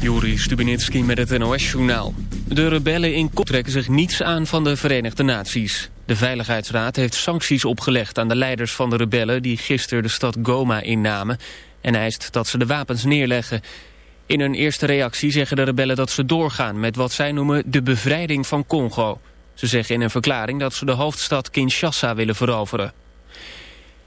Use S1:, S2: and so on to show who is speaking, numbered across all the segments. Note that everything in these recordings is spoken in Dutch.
S1: Juri Stubinitski met het NOS-journaal. De rebellen in Kop trekken zich niets aan van de Verenigde Naties. De Veiligheidsraad heeft sancties opgelegd aan de leiders van de rebellen... die gisteren de stad Goma innamen... en eist dat ze de wapens neerleggen. In hun eerste reactie zeggen de rebellen dat ze doorgaan... met wat zij noemen de bevrijding van Congo. Ze zeggen in een verklaring dat ze de hoofdstad Kinshasa willen veroveren.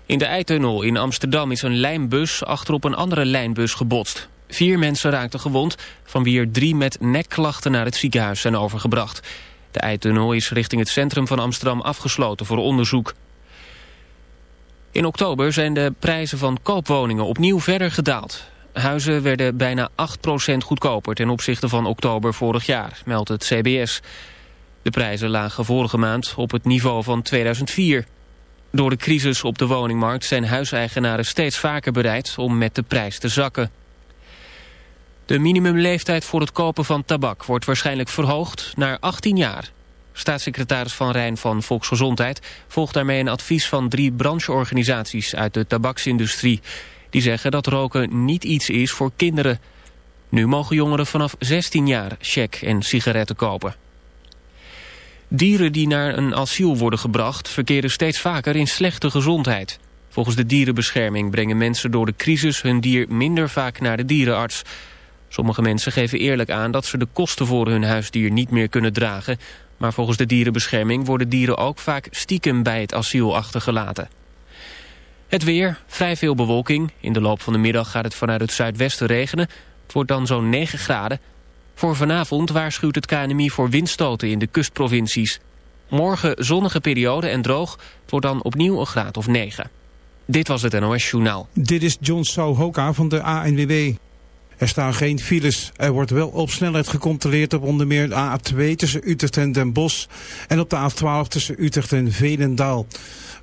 S1: In de Eitunnel in Amsterdam is een lijnbus achterop een andere lijnbus gebotst. Vier mensen raakten gewond, van wie er drie met nekklachten naar het ziekenhuis zijn overgebracht. De Eitunnel is richting het centrum van Amsterdam afgesloten voor onderzoek. In oktober zijn de prijzen van koopwoningen opnieuw verder gedaald. Huizen werden bijna 8% goedkoper ten opzichte van oktober vorig jaar, meldt het CBS. De prijzen lagen vorige maand op het niveau van 2004. Door de crisis op de woningmarkt zijn huiseigenaren steeds vaker bereid om met de prijs te zakken. De minimumleeftijd voor het kopen van tabak wordt waarschijnlijk verhoogd naar 18 jaar. Staatssecretaris Van Rijn van Volksgezondheid volgt daarmee een advies van drie brancheorganisaties uit de tabaksindustrie. Die zeggen dat roken niet iets is voor kinderen. Nu mogen jongeren vanaf 16 jaar check en sigaretten kopen. Dieren die naar een asiel worden gebracht verkeren steeds vaker in slechte gezondheid. Volgens de dierenbescherming brengen mensen door de crisis hun dier minder vaak naar de dierenarts. Sommige mensen geven eerlijk aan dat ze de kosten voor hun huisdier niet meer kunnen dragen. Maar volgens de dierenbescherming worden dieren ook vaak stiekem bij het asiel achtergelaten. Het weer, vrij veel bewolking. In de loop van de middag gaat het vanuit het zuidwesten regenen. Het wordt dan zo'n 9 graden. Voor vanavond waarschuwt het KNMI voor windstoten in de kustprovincies. Morgen zonnige periode en droog. Het wordt dan opnieuw een graad of 9. Dit was het NOS Journaal.
S2: Dit is John Souhoka van de ANWB. Er staan geen files. Er wordt wel op snelheid gecontroleerd op onder meer de A2 tussen Utrecht en Den Bosch en op de A12 tussen Utrecht en Veenendaal.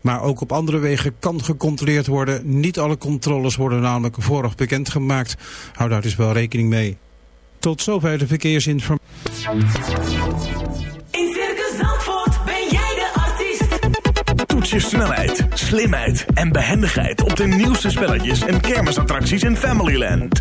S2: Maar ook op andere wegen kan gecontroleerd worden. Niet alle controles worden namelijk vooraf bekendgemaakt. Hou daar dus wel rekening mee. Tot zover de verkeersinformatie.
S3: In Circus Zandvoort ben jij de artiest.
S4: Toets je snelheid, slimheid en behendigheid op de nieuwste spelletjes en kermisattracties in Familyland.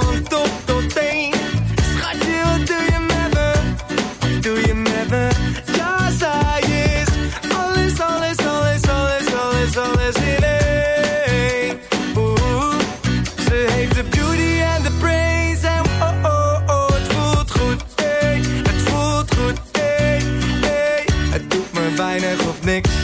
S5: Van top tot teen. Schatje, wat doe je met me? Doe je met me? Ja, zij is alles, alles, alles, alles, alles, alles in één. Oeh, ze heeft de beauty en de brains en oh, oh, oh, het voelt goed. Het voelt goed, ey, ey. Het doet me weinig of niks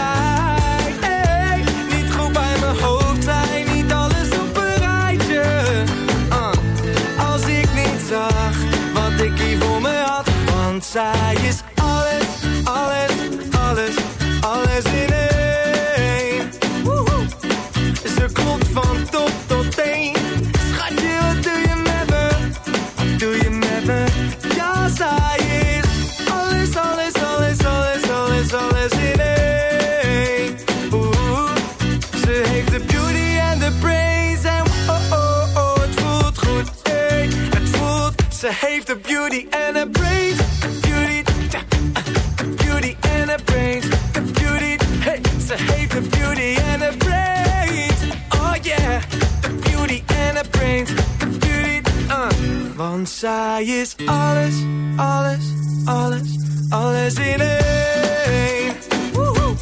S5: Heeft de beauty en de brains. Beauty, tja, uh, beauty en de brains. De beauty, hey, ze heeft de beauty en de brains. Oh yeah, de beauty en de brains. De beauty, uh. Want zij is alles, alles, alles, alles in één. Woehoe.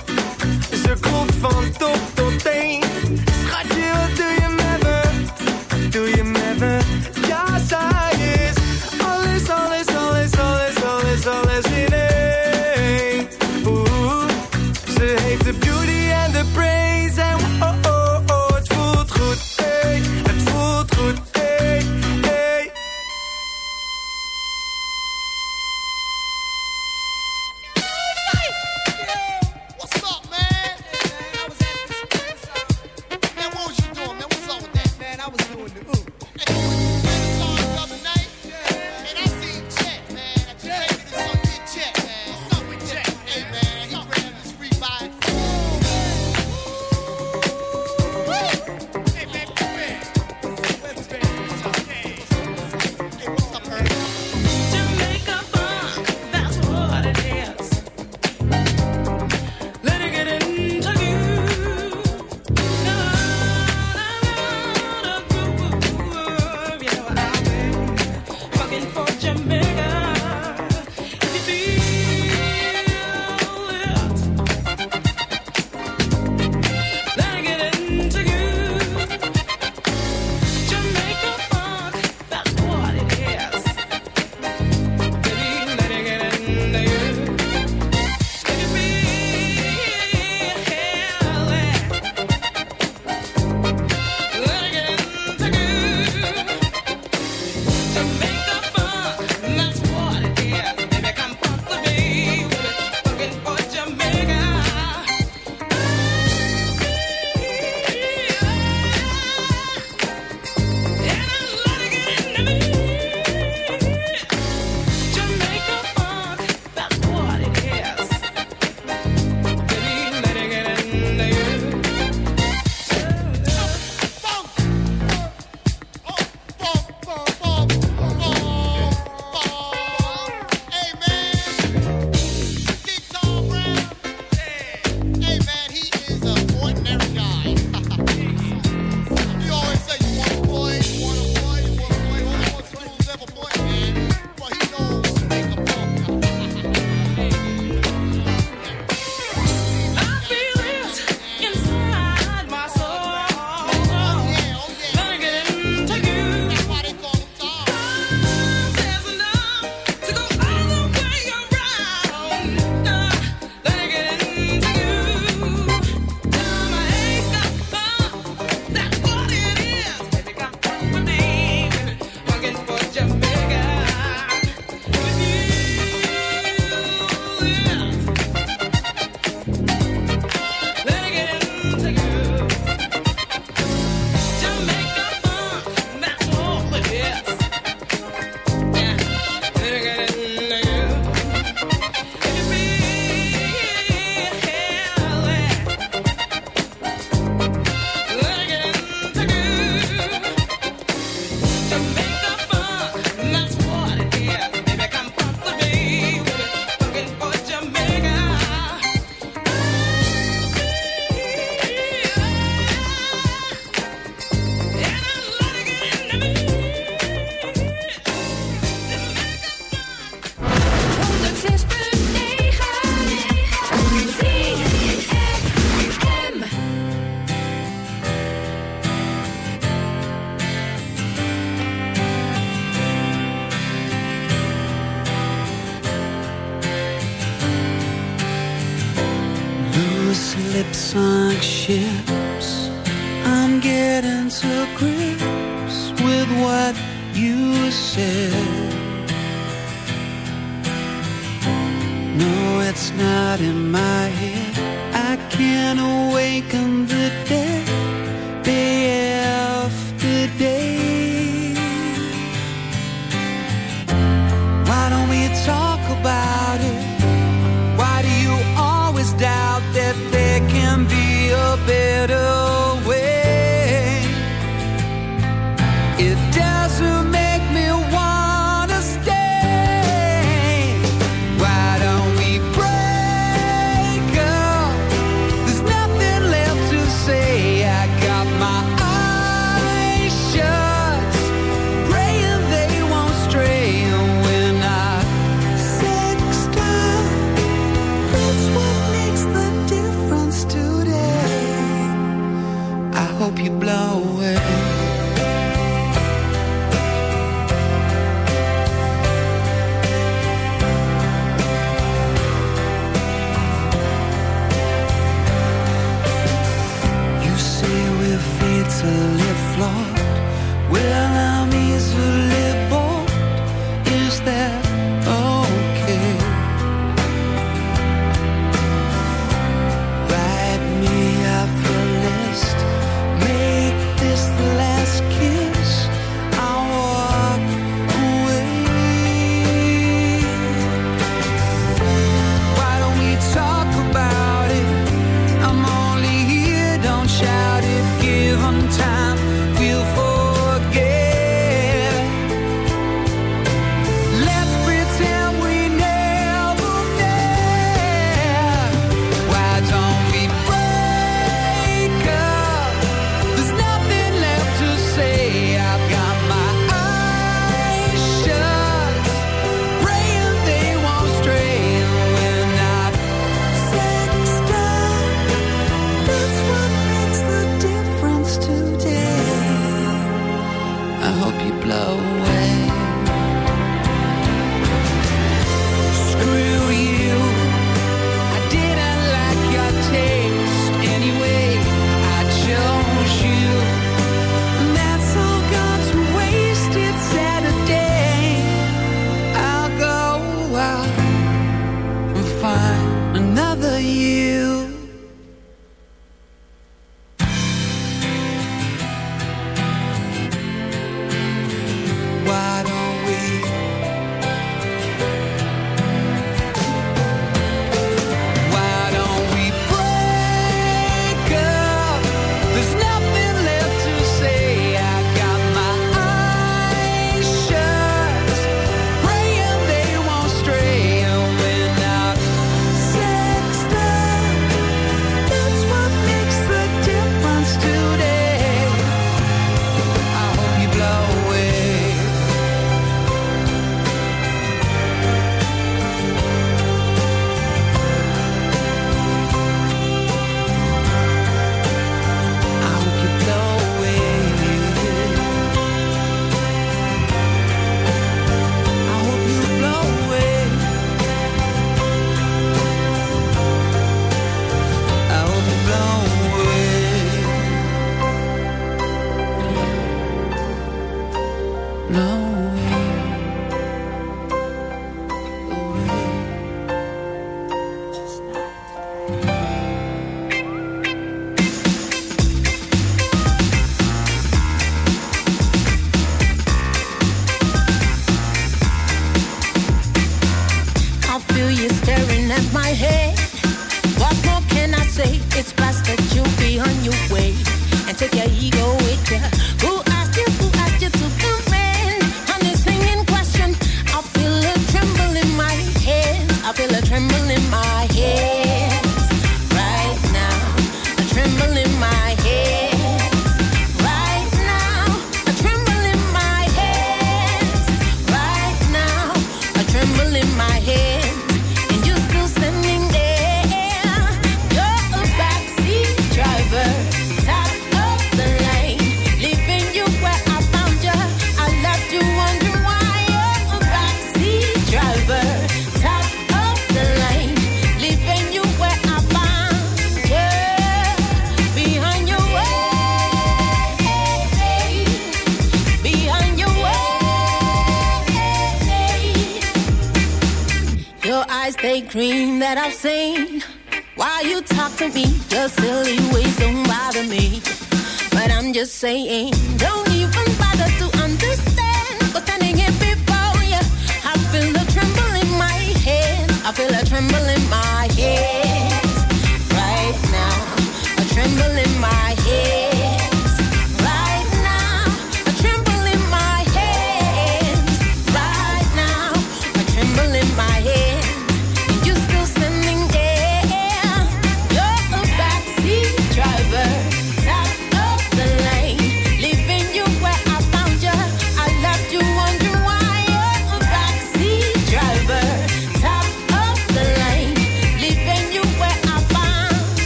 S5: Ze klopt van top
S6: getting to grips with what you said. No, it's not in my head. I can't awaken the dead. Be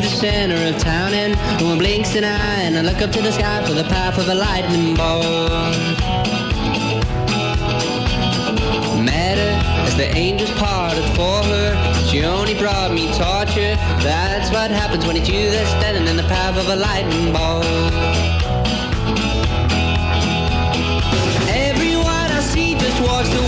S7: Through the center of town. And no one blinks an eye. And I look up to the sky for the path of a lightning bolt. As the angels parted for her. She only brought me torture. That's what happens when it's you that's standing in the path of a lightning bolt. Everyone I see just walks the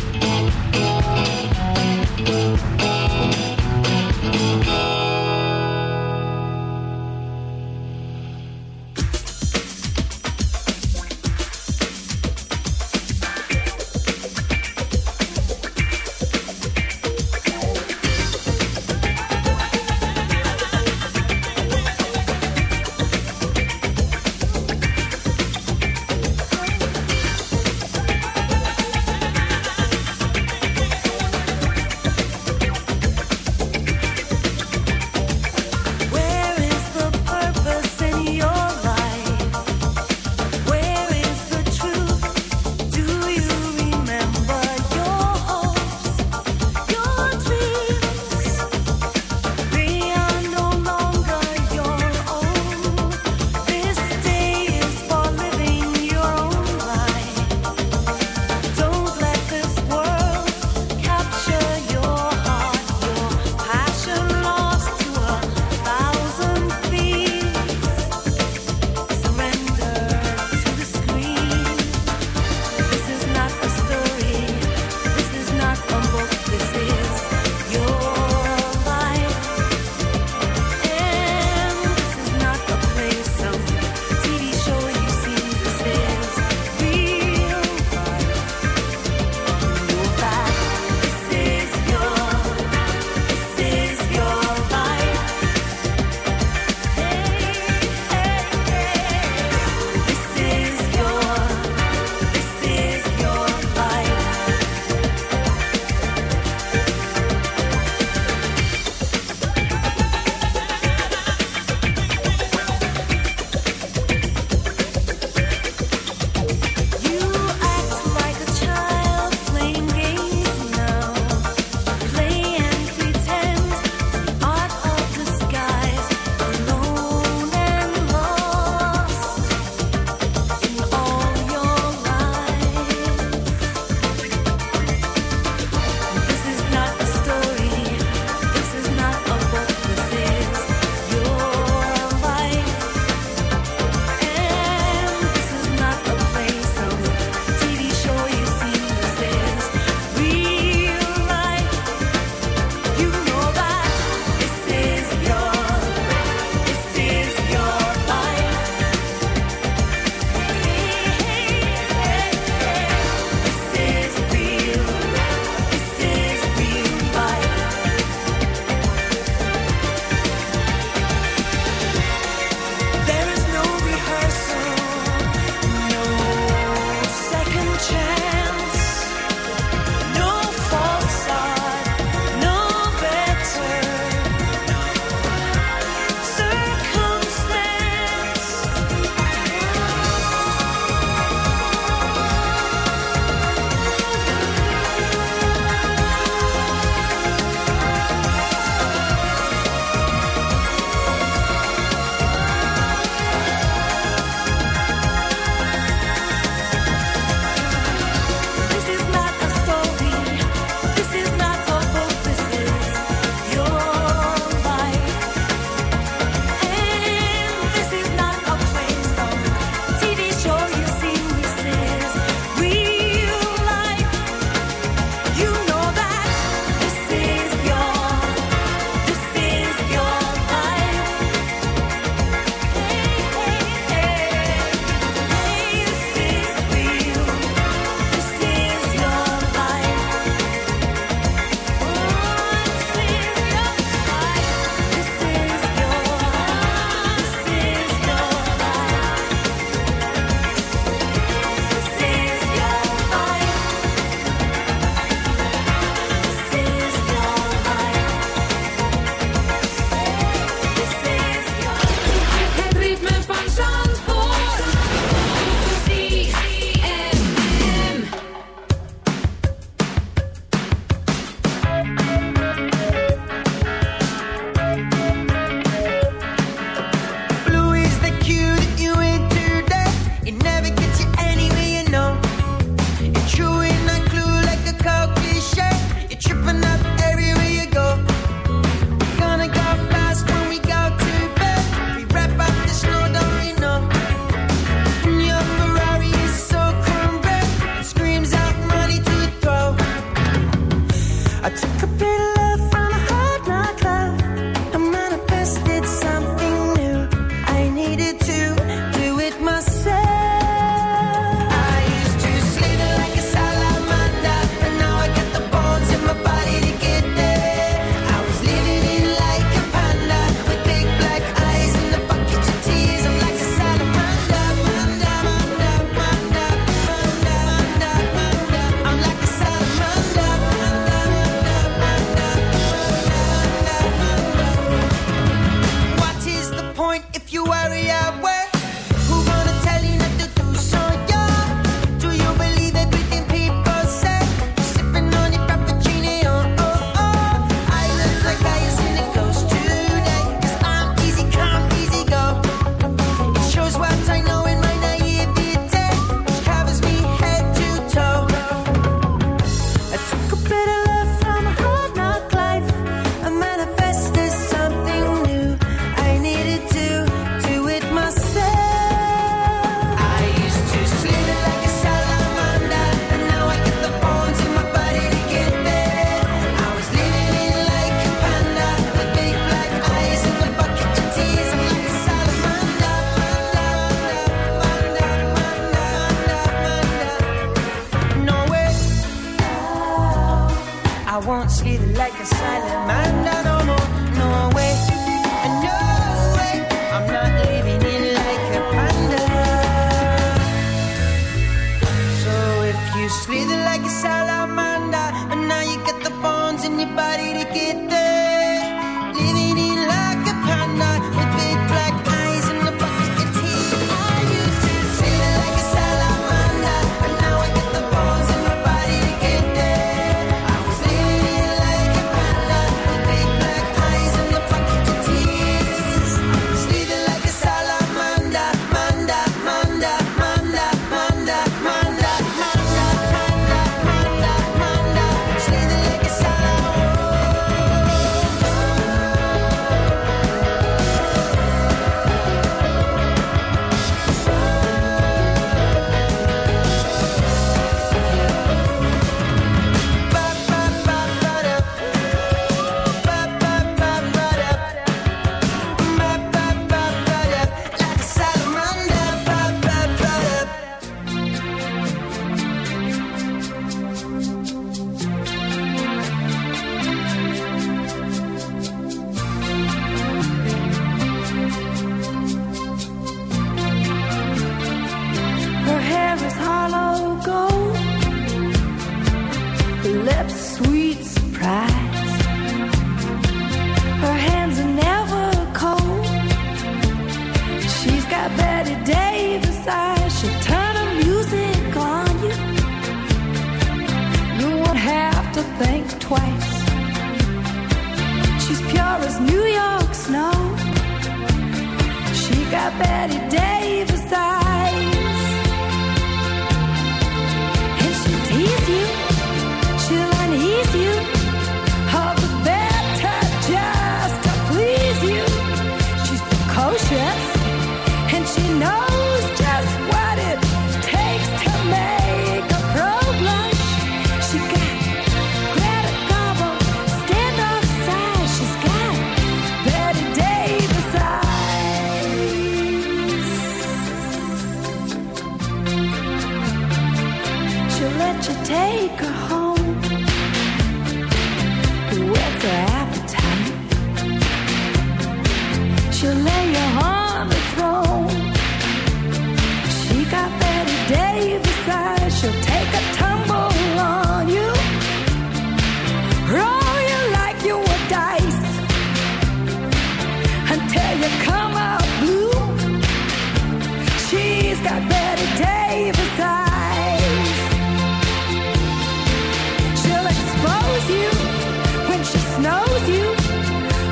S8: knows you.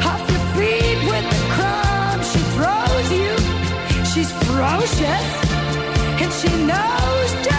S8: Off your feet with the crumbs she throws you. She's ferocious, and she knows just